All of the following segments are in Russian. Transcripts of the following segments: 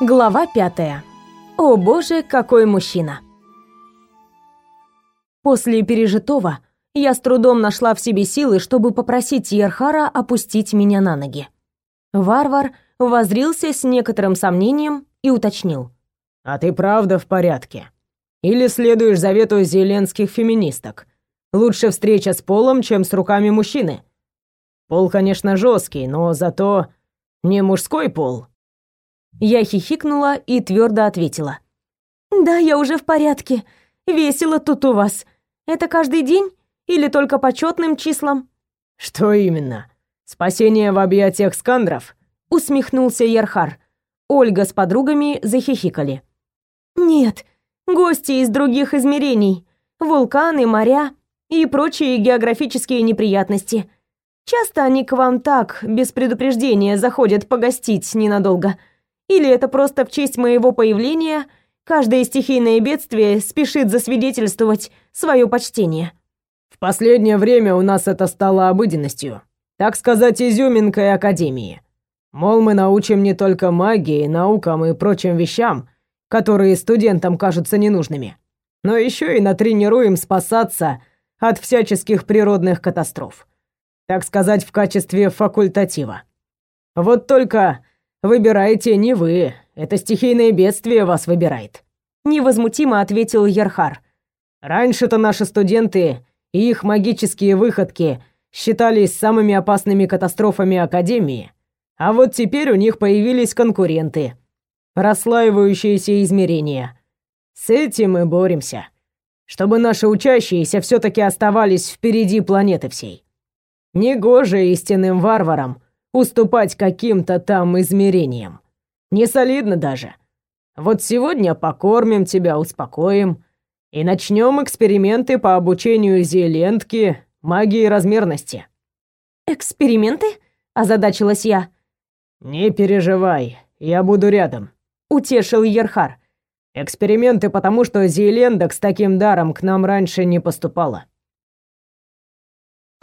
Глава пятая. О боже, какой мужчина! После пережитого я с трудом нашла в себе силы, чтобы попросить Ерхара опустить меня на ноги. Варвар возрился с некоторым сомнением и уточнил. «А ты правда в порядке? Или следуешь завету зеленских феминисток? Лучше встреча с полом, чем с руками мужчины. Пол, конечно, жесткий, но зато не мужской пол, я хихикнула и твердо ответила. «Да, я уже в порядке. Весело тут у вас. Это каждый день или только по четным числам?» «Что именно? Спасение в объятиях скандров?» Усмехнулся Ярхар. Ольга с подругами захихикали. «Нет, гости из других измерений. Вулканы, моря и прочие географические неприятности. Часто они к вам так, без предупреждения, заходят погостить ненадолго. Или это просто в честь моего появления каждое стихийное бедствие спешит засвидетельствовать свое почтение. В последнее время у нас это стало обыденностью, так сказать, изюминкой Академии. Мол, мы научим не только магии, наукам и прочим вещам, которые студентам кажутся ненужными, но еще и натренируем спасаться от всяческих природных катастроф. Так сказать, в качестве факультатива. Вот только Выбираете не вы. Это стихийное бедствие вас выбирает. Невозмутимо ответил Ерхар. Раньше-то наши студенты и их магические выходки считались самыми опасными катастрофами Академии. А вот теперь у них появились конкуренты. Расслаивающиеся измерения. С этим мы боремся. Чтобы наши учащиеся все таки оставались впереди планеты всей. Негоже истинным варварам уступать каким-то там измерениям. Не солидно даже. Вот сегодня покормим тебя, успокоим и начнем эксперименты по обучению зелентки магии размерности. Эксперименты? озадачилась я. Не переживай, я буду рядом, утешил Ерхар. Эксперименты, потому что Зелендок с таким даром к нам раньше не поступала.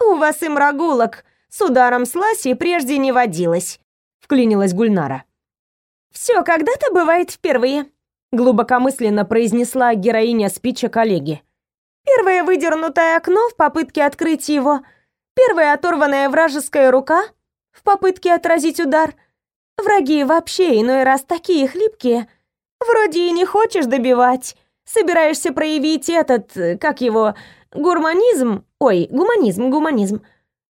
У вас и мрагулок с ударом сласи прежде не водилось», — вклинилась Гульнара. «Все когда-то бывает впервые», — глубокомысленно произнесла героиня спича коллеги. «Первое выдернутое окно в попытке открыть его, первая оторванная вражеская рука в попытке отразить удар. Враги вообще иной раз такие хлипкие. Вроде и не хочешь добивать, собираешься проявить этот, как его, гурманизм, ой, гуманизм, гуманизм,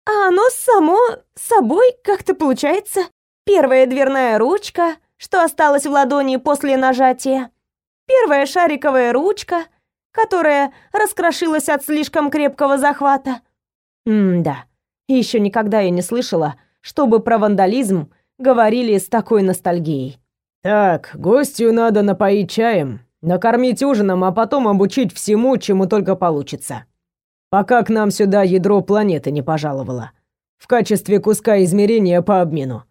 а оно само собой как-то получается. Первая дверная ручка, что осталась в ладони после нажатия. Первая шариковая ручка, которая раскрошилась от слишком крепкого захвата. М-да, еще никогда я не слышала, чтобы про вандализм говорили с такой ностальгией. Так, гостю надо напоить чаем, накормить ужином, а потом обучить всему, чему только получится пока к нам сюда ядро планеты не пожаловало. В качестве куска измерения по обмену.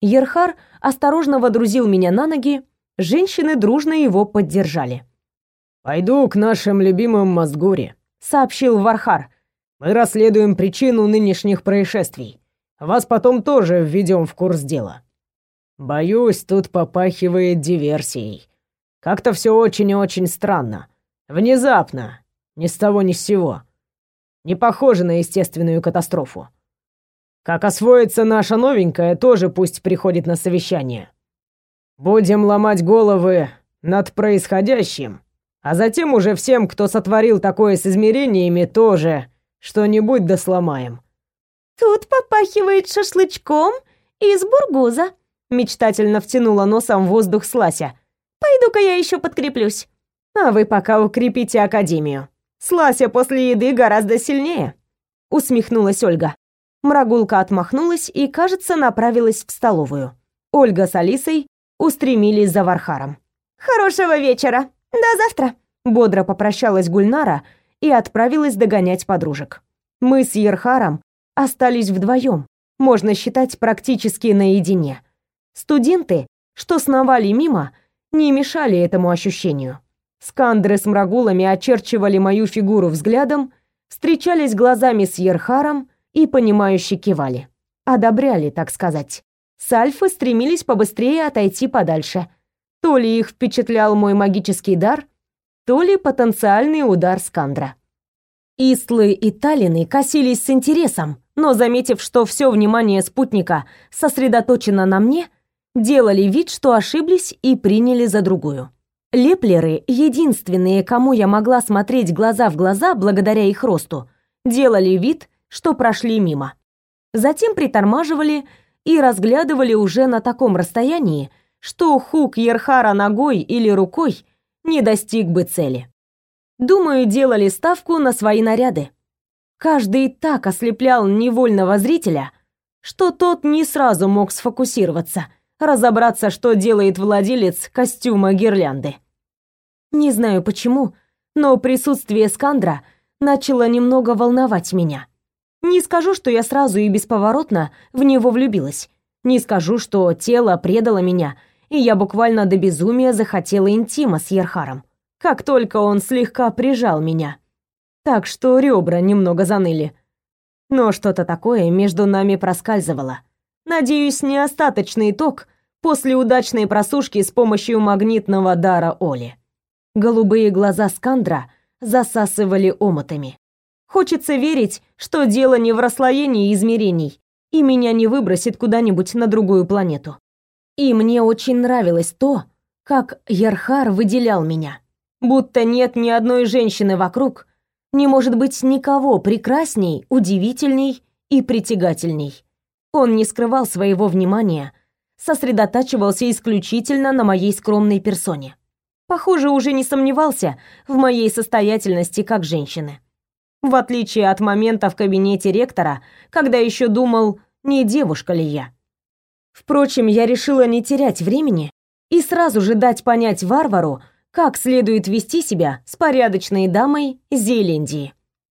Ерхар осторожно водрузил меня на ноги, женщины дружно его поддержали. «Пойду к нашим любимым Мазгуре», — сообщил Вархар. «Мы расследуем причину нынешних происшествий. Вас потом тоже введем в курс дела. Боюсь, тут попахивает диверсией. Как-то все очень и очень странно. Внезапно. Ни с того ни с сего не похоже на естественную катастрофу. Как освоится наша новенькая, тоже пусть приходит на совещание. Будем ломать головы над происходящим, а затем уже всем, кто сотворил такое с измерениями, тоже что-нибудь да сломаем. Тут попахивает шашлычком из бургуза, мечтательно втянула носом воздух Слася. Пойду-ка я еще подкреплюсь. А вы пока укрепите академию. Слася после еды гораздо сильнее», — усмехнулась Ольга. Мрагулка отмахнулась и, кажется, направилась в столовую. Ольга с Алисой устремились за Вархаром. «Хорошего вечера! До завтра!» Бодро попрощалась Гульнара и отправилась догонять подружек. Мы с Ерхаром остались вдвоем, можно считать практически наедине. Студенты, что сновали мимо, не мешали этому ощущению. Скандры с мрагулами очерчивали мою фигуру взглядом, встречались глазами с Ерхаром и, понимающе кивали. Одобряли, так сказать. Сальфы стремились побыстрее отойти подальше. То ли их впечатлял мой магический дар, то ли потенциальный удар Скандра. Истлы и Талины косились с интересом, но, заметив, что все внимание спутника сосредоточено на мне, делали вид, что ошиблись и приняли за другую. Леплеры, единственные, кому я могла смотреть глаза в глаза благодаря их росту, делали вид, что прошли мимо. Затем притормаживали и разглядывали уже на таком расстоянии, что хук Ерхара ногой или рукой не достиг бы цели. Думаю, делали ставку на свои наряды. Каждый так ослеплял невольного зрителя, что тот не сразу мог сфокусироваться, разобраться, что делает владелец костюма гирлянды. Не знаю почему, но присутствие Скандра начало немного волновать меня. Не скажу, что я сразу и бесповоротно в него влюбилась. Не скажу, что тело предало меня, и я буквально до безумия захотела интима с Ерхаром. Как только он слегка прижал меня. Так что ребра немного заныли. Но что-то такое между нами проскальзывало. Надеюсь, не остаточный ток после удачной просушки с помощью магнитного дара Оли. Голубые глаза Скандра засасывали омотами. Хочется верить, что дело не в расслоении измерений, и меня не выбросит куда-нибудь на другую планету. И мне очень нравилось то, как Ярхар выделял меня. Будто нет ни одной женщины вокруг, не может быть никого прекрасней, удивительней и притягательней. Он не скрывал своего внимания, сосредотачивался исключительно на моей скромной персоне. Похоже, уже не сомневался в моей состоятельности как женщины. В отличие от момента в кабинете ректора, когда еще думал, не девушка ли я. Впрочем, я решила не терять времени и сразу же дать понять варвару, как следует вести себя с порядочной дамой Зелендии.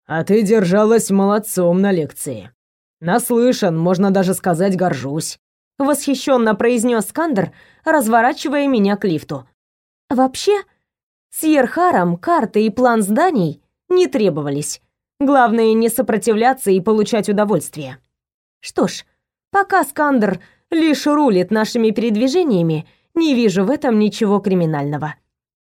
«А ты держалась молодцом на лекции. Наслышан, можно даже сказать, горжусь», — восхищенно произнес Скандер, разворачивая меня к лифту. «Вообще, с Ерхаром карты и план зданий не требовались. Главное не сопротивляться и получать удовольствие. Что ж, пока Скандер лишь рулит нашими передвижениями, не вижу в этом ничего криминального.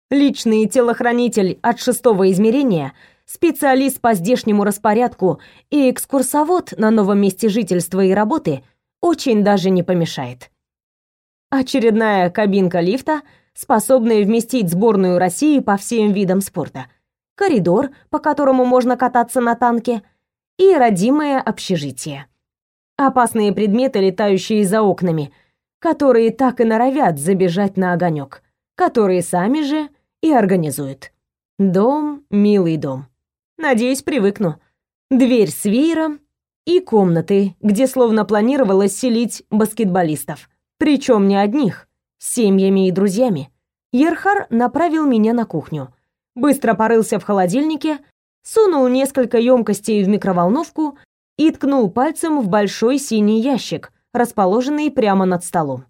Личный телохранитель от шестого измерения, специалист по здешнему распорядку и экскурсовод на новом месте жительства и работы очень даже не помешает. Очередная кабинка лифта, способная вместить сборную России по всем видам спорта – коридор, по которому можно кататься на танке, и родимое общежитие. Опасные предметы, летающие за окнами, которые так и норовят забежать на огонек, которые сами же и организуют. Дом, милый дом. Надеюсь, привыкну. Дверь с веером и комнаты, где словно планировалось селить баскетболистов. Причем не одних, с семьями и друзьями. Ерхар направил меня на кухню быстро порылся в холодильнике, сунул несколько емкостей в микроволновку и ткнул пальцем в большой синий ящик, расположенный прямо над столом.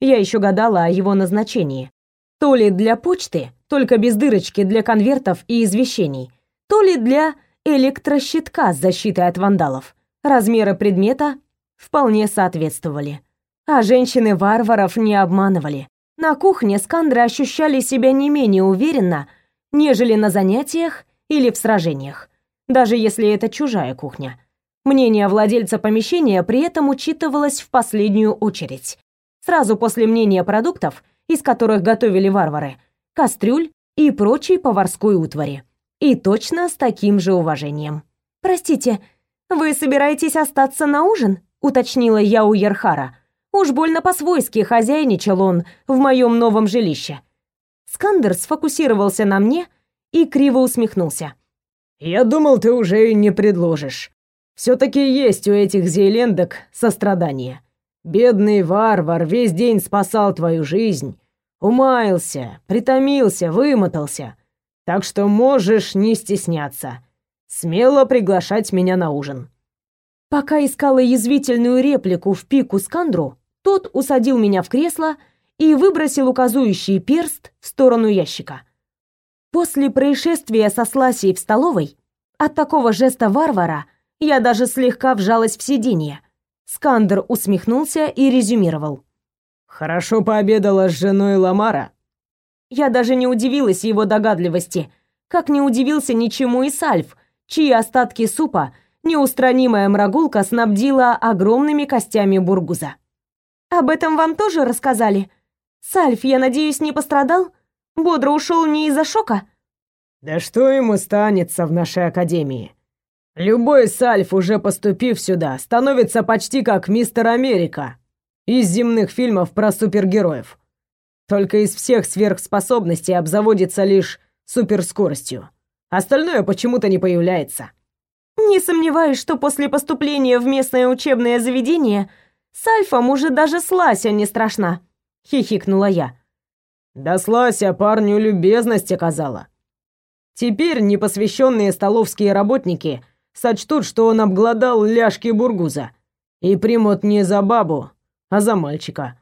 Я еще гадала о его назначении. То ли для почты, только без дырочки для конвертов и извещений, то ли для электрощитка с защитой от вандалов. Размеры предмета вполне соответствовали. А женщины варваров не обманывали. На кухне скандры ощущали себя не менее уверенно, нежели на занятиях или в сражениях, даже если это чужая кухня. Мнение владельца помещения при этом учитывалось в последнюю очередь. Сразу после мнения продуктов, из которых готовили варвары, кастрюль и прочей поварской утвари. И точно с таким же уважением. «Простите, вы собираетесь остаться на ужин?» — уточнила я у Ерхара. Уж больно по-свойски хозяйничал он в моем новом жилище. Скандер сфокусировался на мне и криво усмехнулся. «Я думал, ты уже не предложишь. Все-таки есть у этих зейлендок сострадание. Бедный варвар весь день спасал твою жизнь, умаялся, притомился, вымотался. Так что можешь не стесняться. Смело приглашать меня на ужин». Пока искала язвительную реплику в пику Скандру, тот усадил меня в кресло и выбросил указующий перст в сторону ящика. После происшествия со Сласей в столовой от такого жеста варвара я даже слегка вжалась в сиденье. Скандер усмехнулся и резюмировал. Хорошо пообедала с женой Ламара. Я даже не удивилась его догадливости, как не удивился ничему и Сальф, чьи остатки супа неустранимая мрагулка снабдила огромными костями бургуза. «Об этом вам тоже рассказали? Сальф, я надеюсь, не пострадал? Бодро ушел не из-за шока?» «Да что ему станется в нашей академии? Любой Сальф, уже поступив сюда, становится почти как мистер Америка из земных фильмов про супергероев. Только из всех сверхспособностей обзаводится лишь суперскоростью. Остальное почему-то не появляется. Не сомневаюсь, что после поступления в местное учебное заведение с Альфом уже даже Слася не страшна, хихикнула я. Да Слася парню любезность оказала. Теперь непосвященные столовские работники сочтут, что он обглодал ляжки бургуза и примут не за бабу, а за мальчика.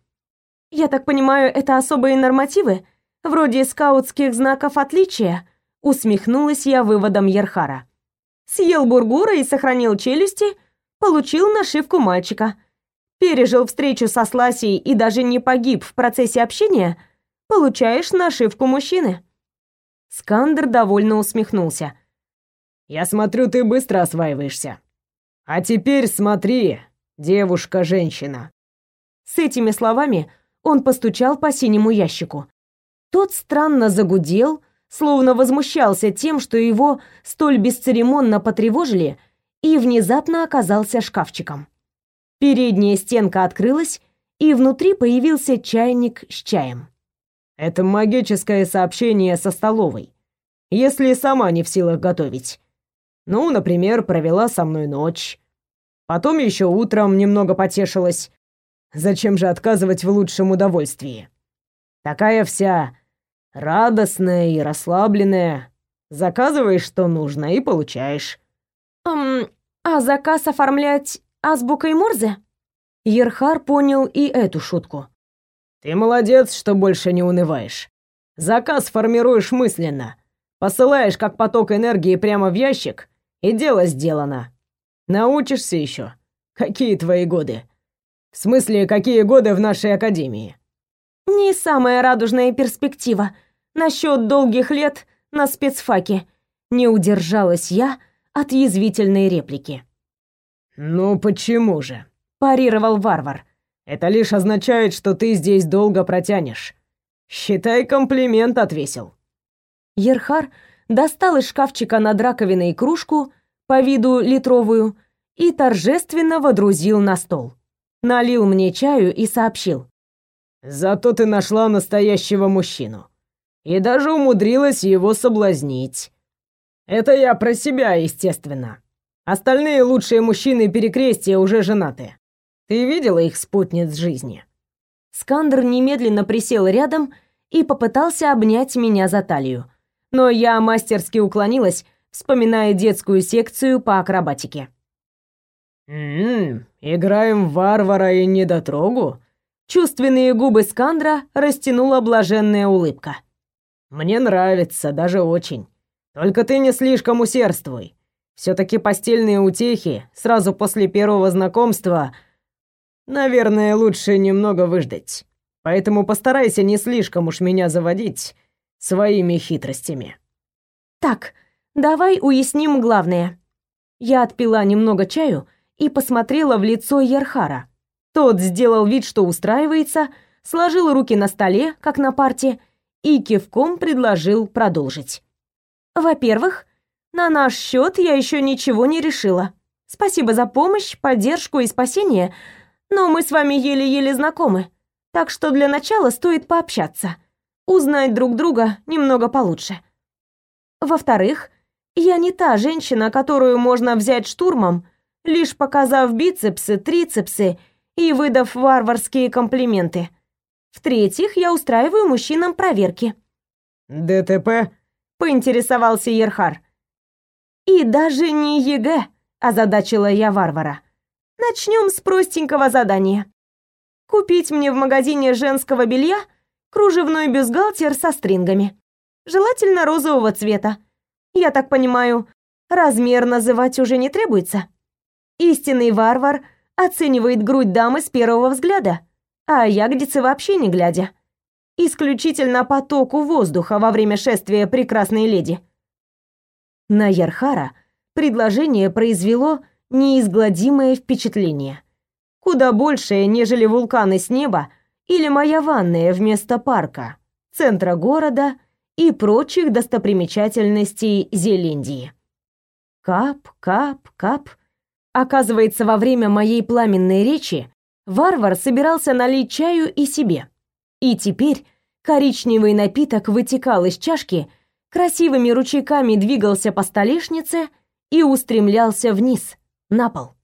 Я так понимаю, это особые нормативы, вроде скаутских знаков отличия, усмехнулась я выводом Ерхара. Съел бургура и сохранил челюсти, получил нашивку мальчика. Пережил встречу со Сласей и даже не погиб в процессе общения, получаешь нашивку мужчины. Скандер довольно усмехнулся. Я смотрю, ты быстро осваиваешься. А теперь смотри, девушка-женщина. С этими словами он постучал по синему ящику. Тот странно загудел, словно возмущался тем, что его столь бесцеремонно потревожили, и внезапно оказался шкафчиком. Передняя стенка открылась, и внутри появился чайник с чаем. Это магическое сообщение со столовой. Если сама не в силах готовить. Ну, например, провела со мной ночь. Потом еще утром немного потешилась. Зачем же отказывать в лучшем удовольствии? Такая вся радостная и расслабленная. Заказываешь, что нужно, и получаешь. Эм, а заказ оформлять азбукой Морзе? Ерхар понял и эту шутку. Ты молодец, что больше не унываешь. Заказ формируешь мысленно. Посылаешь как поток энергии прямо в ящик, и дело сделано. Научишься еще. Какие твои годы? В смысле, какие годы в нашей академии? Не самая радужная перспектива. Насчет долгих лет на спецфаке. Не удержалась я от язвительной реплики. Ну почему же? парировал варвар. Это лишь означает, что ты здесь долго протянешь. Считай, комплимент отвесил. Ерхар достал из шкафчика над раковиной кружку по виду литровую и торжественно водрузил на стол налил мне чаю и сообщил. «Зато ты нашла настоящего мужчину. И даже умудрилась его соблазнить. Это я про себя, естественно. Остальные лучшие мужчины перекрестия уже женаты. Ты видела их спутниц жизни?» Скандер немедленно присел рядом и попытался обнять меня за талию. Но я мастерски уклонилась, вспоминая детскую секцию по акробатике. «М-м, играем в варвара и недотрогу?» Чувственные губы Скандра растянула блаженная улыбка. «Мне нравится, даже очень. Только ты не слишком усердствуй. Все-таки постельные утехи сразу после первого знакомства, наверное, лучше немного выждать. Поэтому постарайся не слишком уж меня заводить своими хитростями». «Так, давай уясним главное». Я отпила немного чаю и посмотрела в лицо Ерхара. Тот сделал вид, что устраивается, сложил руки на столе, как на парте, и кивком предложил продолжить. Во-первых, на наш счет я еще ничего не решила. Спасибо за помощь, поддержку и спасение, но мы с вами еле-еле знакомы. Так что для начала стоит пообщаться, узнать друг друга немного получше. Во-вторых, я не та женщина, которую можно взять штурмом лишь показав бицепсы, трицепсы и выдав варварские комплименты. В-третьих, я устраиваю мужчинам проверки. ДТП? Поинтересовался Ерхар. И даже не ЕГЭ, озадачила я варвара. Начнем с простенького задания. Купить мне в магазине женского белья кружевной бюстгальтер со стрингами. Желательно розового цвета. Я так понимаю, размер называть уже не требуется. Истинный варвар оценивает грудь дамы с первого взгляда. а ягодицы вообще не глядя. Исключительно потоку воздуха во время шествия прекрасной леди. На Ярхара предложение произвело неизгладимое впечатление. Куда большее, нежели вулканы с неба или моя ванная вместо парка, центра города и прочих достопримечательностей Зелендии. Кап, кап, кап. Оказывается, во время моей пламенной речи варвар собирался налить чаю и себе. И теперь коричневый напиток вытекал из чашки, красивыми ручейками двигался по столешнице и устремлялся вниз, на пол.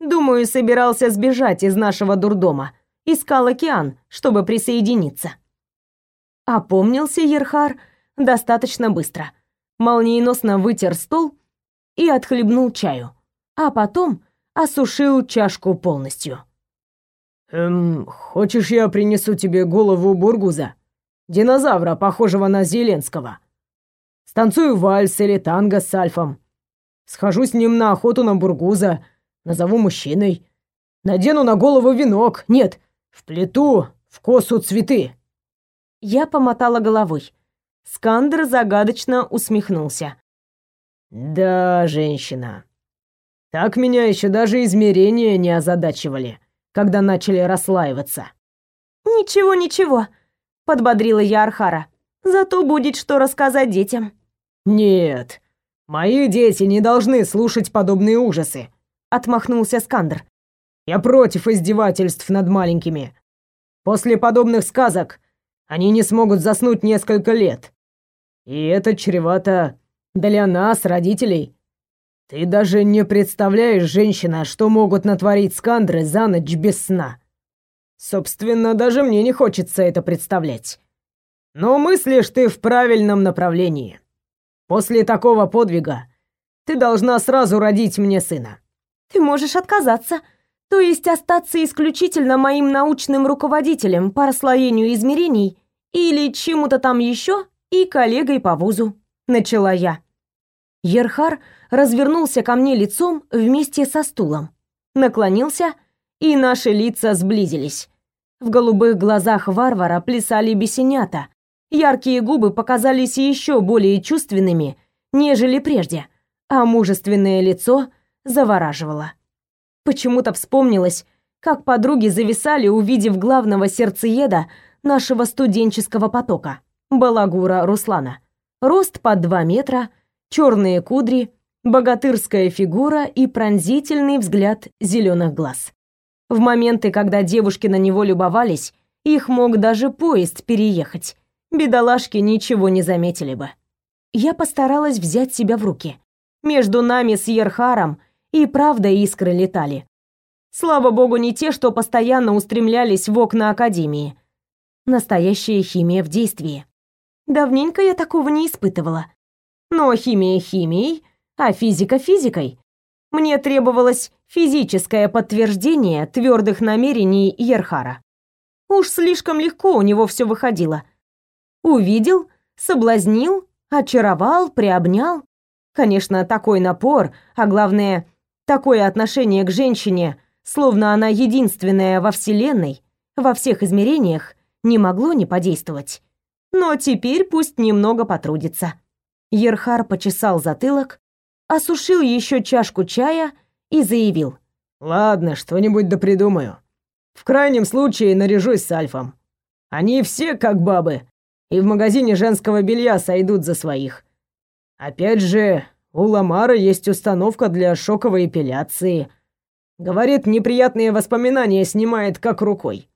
Думаю, собирался сбежать из нашего дурдома, искал океан, чтобы присоединиться. Опомнился Ерхар достаточно быстро. Молниеносно вытер стол и отхлебнул чаю, а потом осушил чашку полностью. «Эм, хочешь, я принесу тебе голову бургуза? Динозавра, похожего на Зеленского. Станцую вальс или танго с Альфом. Схожу с ним на охоту на бургуза, назову мужчиной. Надену на голову венок, нет, в плиту, в косу цветы». Я помотала головой. Скандер загадочно усмехнулся. «Да, женщина. Так меня еще даже измерения не озадачивали» когда начали расслаиваться. «Ничего, ничего», — подбодрила я Архара. «Зато будет что рассказать детям». «Нет, мои дети не должны слушать подобные ужасы», — отмахнулся Скандер. «Я против издевательств над маленькими. После подобных сказок они не смогут заснуть несколько лет. И это чревато для нас, родителей. Ты даже не представляешь, женщина, что могут натворить скандры за ночь без сна. Собственно, даже мне не хочется это представлять. Но мыслишь ты в правильном направлении. После такого подвига ты должна сразу родить мне сына. Ты можешь отказаться, то есть остаться исключительно моим научным руководителем по расслоению измерений или чему-то там еще и коллегой по вузу, начала я. Ерхар развернулся ко мне лицом вместе со стулом, наклонился, и наши лица сблизились. В голубых глазах варвара плясали бесенята, яркие губы показались еще более чувственными, нежели прежде, а мужественное лицо завораживало. Почему-то вспомнилось, как подруги зависали, увидев главного сердцееда нашего студенческого потока, балагура Руслана. Рост под два метра, черные кудри, богатырская фигура и пронзительный взгляд зеленых глаз. В моменты, когда девушки на него любовались, их мог даже поезд переехать. Бедолашки ничего не заметили бы. Я постаралась взять себя в руки. Между нами с Ерхаром и правда искры летали. Слава богу, не те, что постоянно устремлялись в окна Академии. Настоящая химия в действии. Давненько я такого не испытывала. Но химия химией, а физика физикой. Мне требовалось физическое подтверждение твердых намерений Ерхара. Уж слишком легко у него все выходило. Увидел, соблазнил, очаровал, приобнял. Конечно, такой напор, а главное, такое отношение к женщине, словно она единственная во Вселенной, во всех измерениях, не могло не подействовать. Но теперь пусть немного потрудится. Ерхар почесал затылок, осушил еще чашку чая и заявил. «Ладно, что-нибудь да придумаю. В крайнем случае наряжусь с Альфом. Они все как бабы, и в магазине женского белья сойдут за своих. Опять же, у Ламара есть установка для шоковой эпиляции. Говорит, неприятные воспоминания снимает как рукой.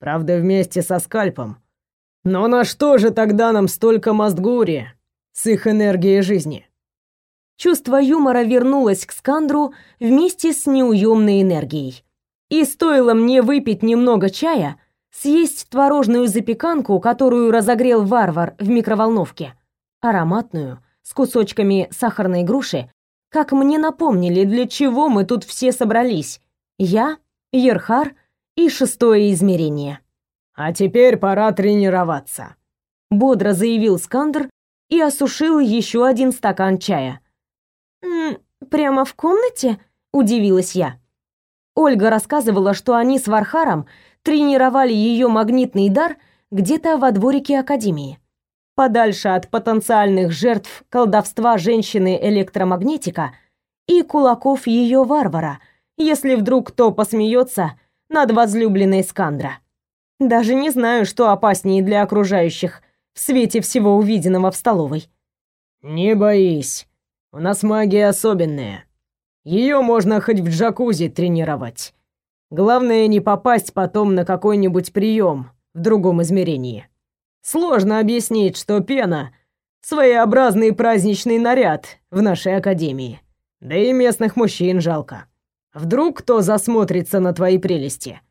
Правда, вместе со скальпом. Но на что же тогда нам столько мастгури? с их энергией жизни. Чувство юмора вернулось к Скандру вместе с неуемной энергией. И стоило мне выпить немного чая, съесть творожную запеканку, которую разогрел варвар в микроволновке, ароматную, с кусочками сахарной груши, как мне напомнили, для чего мы тут все собрались. Я, Ерхар и шестое измерение. «А теперь пора тренироваться», — бодро заявил Скандр, и осушил еще один стакан чая. «М -м, «Прямо в комнате?» – удивилась я. Ольга рассказывала, что они с Вархаром тренировали ее магнитный дар где-то во дворике Академии. Подальше от потенциальных жертв колдовства женщины-электромагнетика и кулаков ее варвара, если вдруг кто посмеется над возлюбленной Скандра. Даже не знаю, что опаснее для окружающих в свете всего увиденного в столовой. «Не боись, у нас магия особенная. Ее можно хоть в джакузи тренировать. Главное не попасть потом на какой-нибудь прием в другом измерении. Сложно объяснить, что пена — своеобразный праздничный наряд в нашей академии. Да и местных мужчин жалко. Вдруг кто засмотрится на твои прелести.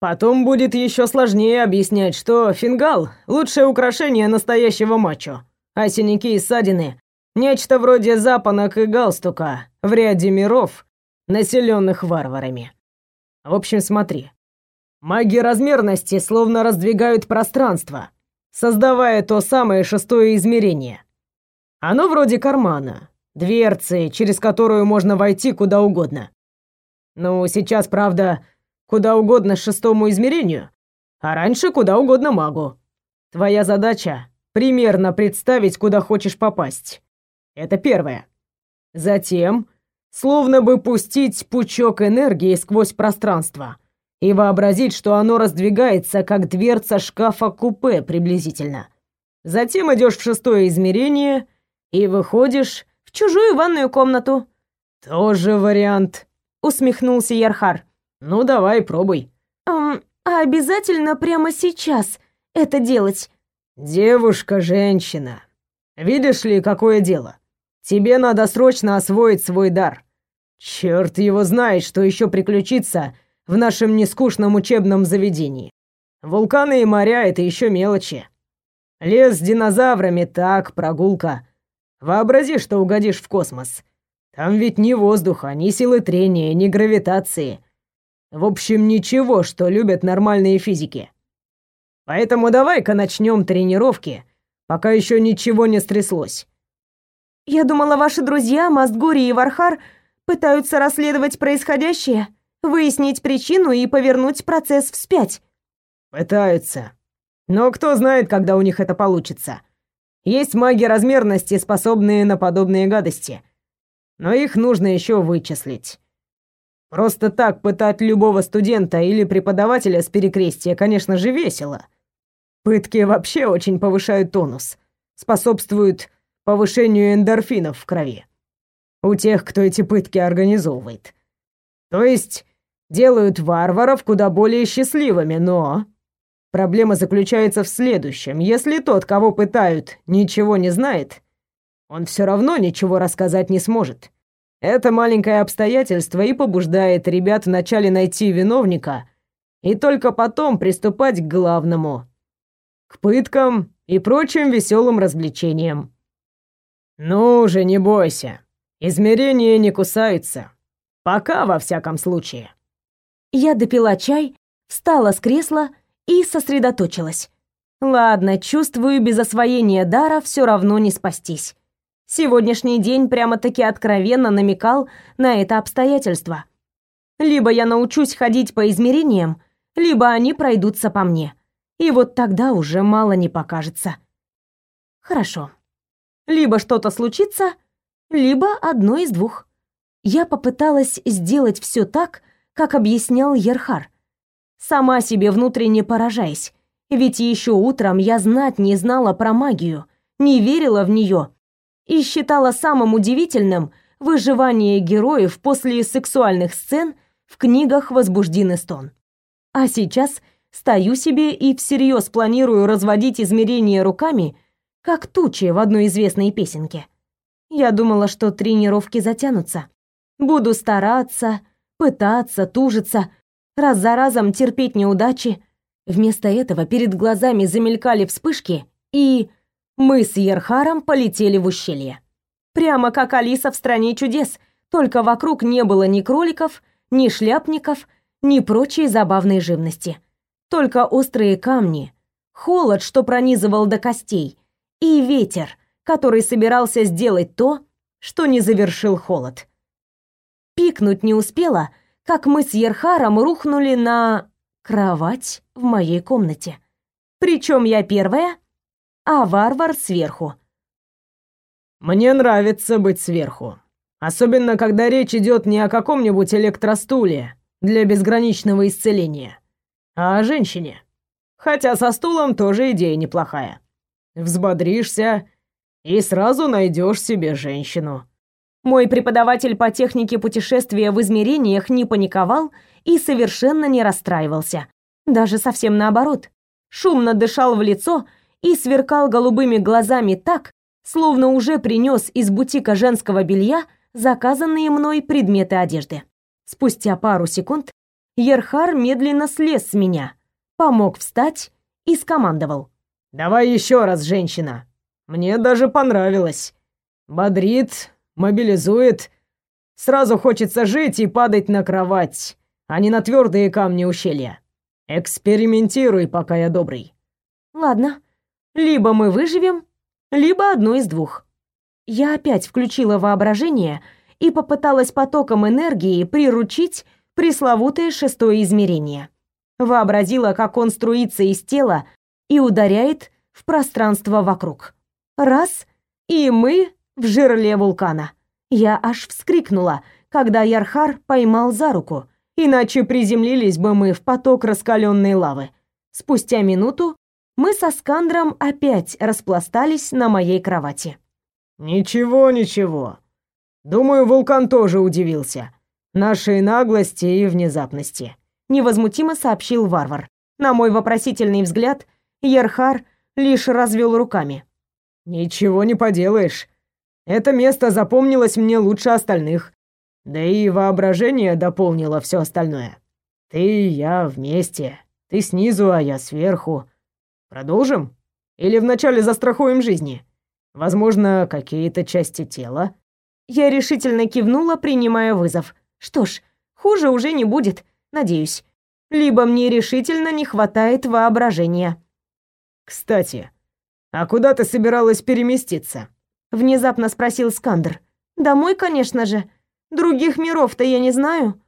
Потом будет еще сложнее объяснять, что фингал — лучшее украшение настоящего мачо, а синяки и ссадины — нечто вроде запонок и галстука в ряде миров, населенных варварами. В общем, смотри. Маги размерности словно раздвигают пространство, создавая то самое шестое измерение. Оно вроде кармана, дверцы, через которую можно войти куда угодно. Ну, сейчас, правда, куда угодно шестому измерению, а раньше куда угодно магу. Твоя задача — примерно представить, куда хочешь попасть. Это первое. Затем, словно бы пустить пучок энергии сквозь пространство и вообразить, что оно раздвигается, как дверца шкафа-купе приблизительно. Затем идешь в шестое измерение и выходишь в чужую ванную комнату. Тоже вариант, усмехнулся Ярхар. Ну давай, пробуй. Эм, а обязательно прямо сейчас это делать? Девушка, женщина. Видишь ли, какое дело? Тебе надо срочно освоить свой дар. Черт его знает, что еще приключится в нашем нескучном учебном заведении. Вулканы и моря — это еще мелочи. Лес с динозаврами — так, прогулка. Вообрази, что угодишь в космос. Там ведь ни воздуха, ни силы трения, ни гравитации. В общем, ничего, что любят нормальные физики. Поэтому давай-ка начнем тренировки, пока еще ничего не стряслось. Я думала, ваши друзья, Мастгури и Вархар, пытаются расследовать происходящее, выяснить причину и повернуть процесс вспять. Пытаются. Но кто знает, когда у них это получится. Есть маги размерности, способные на подобные гадости. Но их нужно еще вычислить. Просто так пытать любого студента или преподавателя с перекрестия, конечно же, весело. Пытки вообще очень повышают тонус, способствуют повышению эндорфинов в крови. У тех, кто эти пытки организовывает. То есть делают варваров куда более счастливыми, но... Проблема заключается в следующем. Если тот, кого пытают, ничего не знает, он все равно ничего рассказать не сможет. Это маленькое обстоятельство и побуждает ребят вначале найти виновника и только потом приступать к главному. К пыткам и прочим веселым развлечениям. Ну же, не бойся. Измерения не кусаются. Пока, во всяком случае. Я допила чай, встала с кресла и сосредоточилась. Ладно, чувствую, без освоения дара все равно не спастись. Сегодняшний день прямо-таки откровенно намекал на это обстоятельство. Либо я научусь ходить по измерениям, либо они пройдутся по мне. И вот тогда уже мало не покажется. Хорошо. Либо что-то случится, либо одно из двух. Я попыталась сделать все так, как объяснял Ерхар. Сама себе внутренне поражаясь, ведь еще утром я знать не знала про магию, не верила в нее и считала самым удивительным выживание героев после сексуальных сцен в книгах «Возбужден стон». А сейчас стою себе и всерьез планирую разводить измерения руками, как тучи в одной известной песенке. Я думала, что тренировки затянутся. Буду стараться, пытаться, тужиться, раз за разом терпеть неудачи. Вместо этого перед глазами замелькали вспышки, и мы с Ерхаром полетели в ущелье. Прямо как Алиса в стране чудес, только вокруг не было ни кроликов, ни шляпников, ни прочей забавной живности. Только острые камни, холод, что пронизывал до костей, и ветер, который собирался сделать то, что не завершил холод. Пикнуть не успела, как мы с Ерхаром рухнули на кровать в моей комнате. Причем я первая, а варвар сверху. Мне нравится быть сверху. Особенно, когда речь идет не о каком-нибудь электростуле для безграничного исцеления, а о женщине. Хотя со стулом тоже идея неплохая. Взбодришься и сразу найдешь себе женщину. Мой преподаватель по технике путешествия в измерениях не паниковал и совершенно не расстраивался. Даже совсем наоборот. Шумно дышал в лицо и сверкал голубыми глазами так, словно уже принес из бутика женского белья заказанные мной предметы одежды. Спустя пару секунд Ерхар медленно слез с меня, помог встать и скомандовал. «Давай еще раз, женщина. Мне даже понравилось. Бодрит, мобилизует. Сразу хочется жить и падать на кровать, а не на твердые камни ущелья. Экспериментируй, пока я добрый. Ладно. Либо мы выживем, либо одно из двух. Я опять включила воображение и попыталась потоком энергии приручить пресловутое шестое измерение. Вообразила, как он струится из тела и ударяет в пространство вокруг. Раз, и мы в жерле вулкана. Я аж вскрикнула, когда Ярхар поймал за руку, иначе приземлились бы мы в поток раскаленной лавы. Спустя минуту мы со Скандром опять распластались на моей кровати. «Ничего, ничего. Думаю, вулкан тоже удивился. Нашей наглости и внезапности», — невозмутимо сообщил варвар. На мой вопросительный взгляд, Ярхар лишь развел руками. «Ничего не поделаешь. Это место запомнилось мне лучше остальных. Да и воображение дополнило все остальное. Ты и я вместе. Ты снизу, а я сверху. Продолжим? Или вначале застрахуем жизни? Возможно, какие-то части тела?» Я решительно кивнула, принимая вызов. «Что ж, хуже уже не будет, надеюсь. Либо мне решительно не хватает воображения». «Кстати, а куда ты собиралась переместиться?» внезапно спросил Скандер. Домой, конечно же. Других миров-то я не знаю.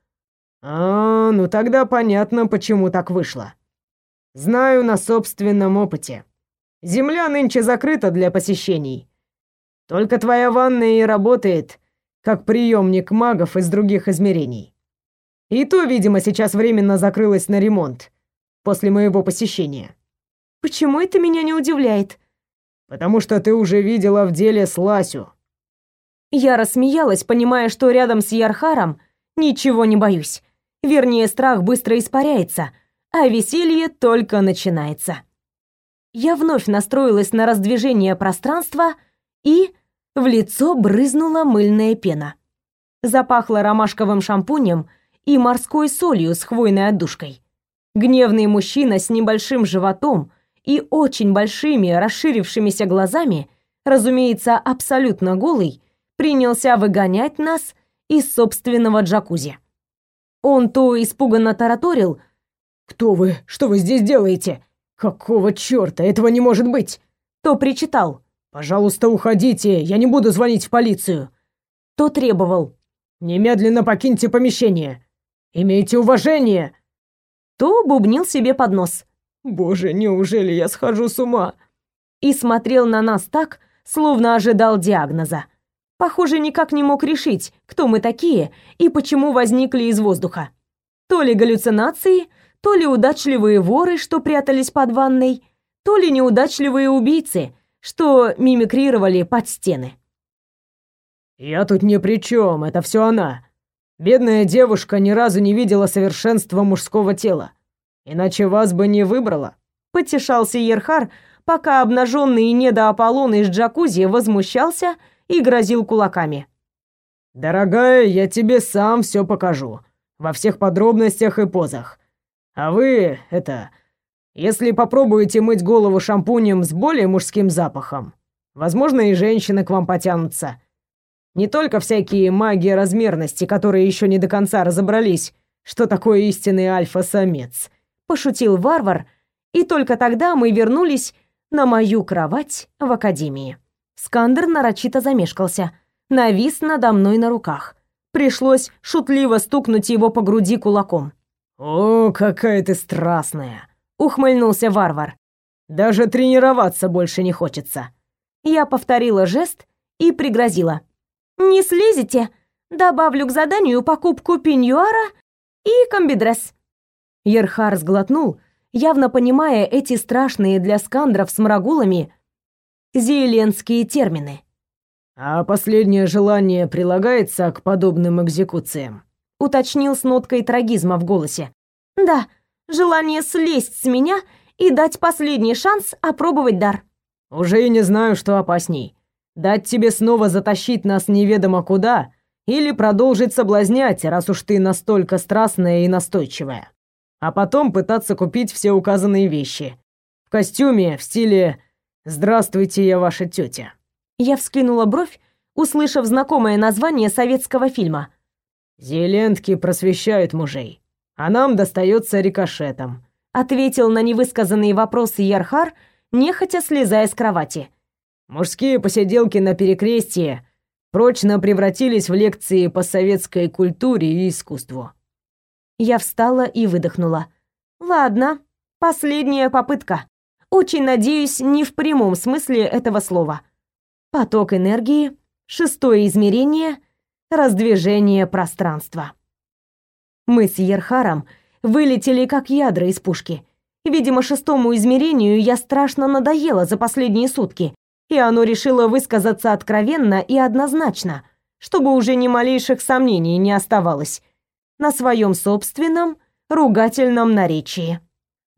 А, ну тогда понятно, почему так вышло. Знаю на собственном опыте. Земля нынче закрыта для посещений. Только твоя ванная и работает как приемник магов из других измерений. И то, видимо, сейчас временно закрылась на ремонт после моего посещения. Почему это меня не удивляет? Потому что ты уже видела в деле Сласю. Я рассмеялась, понимая, что рядом с Ярхаром ничего не боюсь. Вернее, страх быстро испаряется, а веселье только начинается. Я вновь настроилась на раздвижение пространства и в лицо брызнула мыльная пена. Запахло ромашковым шампунем и морской солью с хвойной отдушкой. Гневный мужчина с небольшим животом и очень большими расширившимися глазами, разумеется, абсолютно голый, принялся выгонять нас из собственного джакузи. Он то испуганно тараторил «Кто вы? Что вы здесь делаете? Какого чёрта? Этого не может быть!» То причитал «Пожалуйста, уходите, я не буду звонить в полицию!» То требовал «Немедленно покиньте помещение! Имейте уважение!» То бубнил себе под нос Боже, неужели я схожу с ума? И смотрел на нас так, словно ожидал диагноза. Похоже, никак не мог решить, кто мы такие и почему возникли из воздуха. То ли галлюцинации, то ли удачливые воры, что прятались под ванной, то ли неудачливые убийцы, что мимикрировали под стены. «Я тут ни при чем, это все она. Бедная девушка ни разу не видела совершенства мужского тела. Иначе вас бы не выбрала. Потешался Ерхар, пока обнаженный недоаполлон из джакузи возмущался и грозил кулаками. «Дорогая, я тебе сам все покажу. Во всех подробностях и позах. А вы, это... Если попробуете мыть голову шампунем с более мужским запахом, возможно, и женщины к вам потянутся. Не только всякие маги размерности, которые еще не до конца разобрались, что такое истинный альфа-самец пошутил варвар, и только тогда мы вернулись на мою кровать в академии. Скандер нарочито замешкался, навис надо мной на руках, Пришлось шутливо стукнуть его по груди кулаком. «О, какая ты страстная!» — ухмыльнулся варвар. «Даже тренироваться больше не хочется». Я повторила жест и пригрозила. «Не слезете? Добавлю к заданию покупку пеньюара и комбидрес». Ерхар сглотнул, явно понимая эти страшные для скандров с мрагулами зеленские термины. «А последнее желание прилагается к подобным экзекуциям?» — уточнил с ноткой трагизма в голосе. «Да, желание слезть с меня и дать последний шанс опробовать дар». «Уже и не знаю, что опасней. Дать тебе снова затащить нас неведомо куда или продолжить соблазнять, раз уж ты настолько страстная и настойчивая. А потом пытаться купить все указанные вещи. В костюме, в стиле «Здравствуйте, я ваша тетя». Я вскинула бровь, услышав знакомое название советского фильма. «Зелентки просвещают мужей, а нам достается рикошетом», ответил на невысказанные вопросы Ярхар, нехотя слезая с кровати. «Мужские посиделки на перекрестии прочно превратились в лекции по советской культуре и искусству». Я встала и выдохнула. «Ладно, последняя попытка. Очень надеюсь, не в прямом смысле этого слова поток энергии, шестое измерение, раздвижение пространства. Мы с Ерхаром вылетели как ядра из пушки. Видимо, шестому измерению я страшно надоела за последние сутки, и оно решило высказаться откровенно и однозначно, чтобы уже ни малейших сомнений не оставалось, на своем собственном ругательном наречии.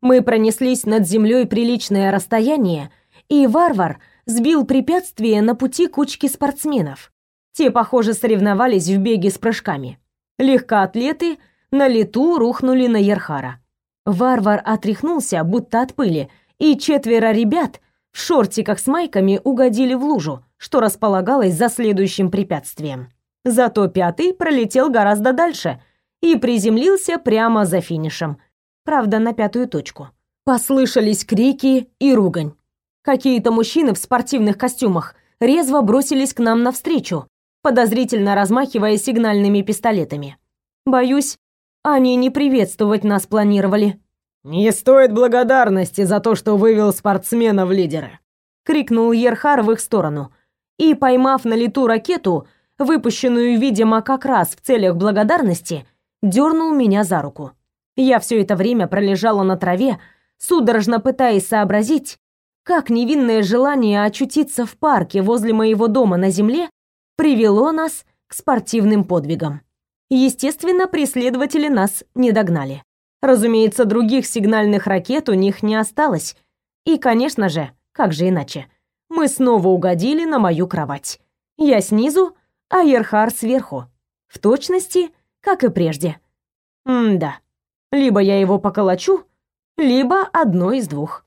Мы пронеслись над землей приличное расстояние, и варвар — сбил препятствие на пути кучки спортсменов. Те, похоже, соревновались в беге с прыжками. Легкоатлеты на лету рухнули на Ерхара. Варвар отряхнулся, будто от пыли, и четверо ребят в шортиках с майками угодили в лужу, что располагалось за следующим препятствием. Зато пятый пролетел гораздо дальше и приземлился прямо за финишем. Правда, на пятую точку. Послышались крики и ругань. Какие-то мужчины в спортивных костюмах резво бросились к нам навстречу, подозрительно размахивая сигнальными пистолетами. Боюсь, они не приветствовать нас планировали. «Не стоит благодарности за то, что вывел спортсмена в лидеры!» — крикнул Ерхар в их сторону. И, поймав на лету ракету, выпущенную, видимо, как раз в целях благодарности, дернул меня за руку. Я все это время пролежала на траве, судорожно пытаясь сообразить, как невинное желание очутиться в парке возле моего дома на земле привело нас к спортивным подвигам. Естественно, преследователи нас не догнали. Разумеется, других сигнальных ракет у них не осталось. И, конечно же, как же иначе, мы снова угодили на мою кровать. Я снизу, а Ерхар сверху. В точности, как и прежде. М-да. Либо я его поколочу, либо одно из двух.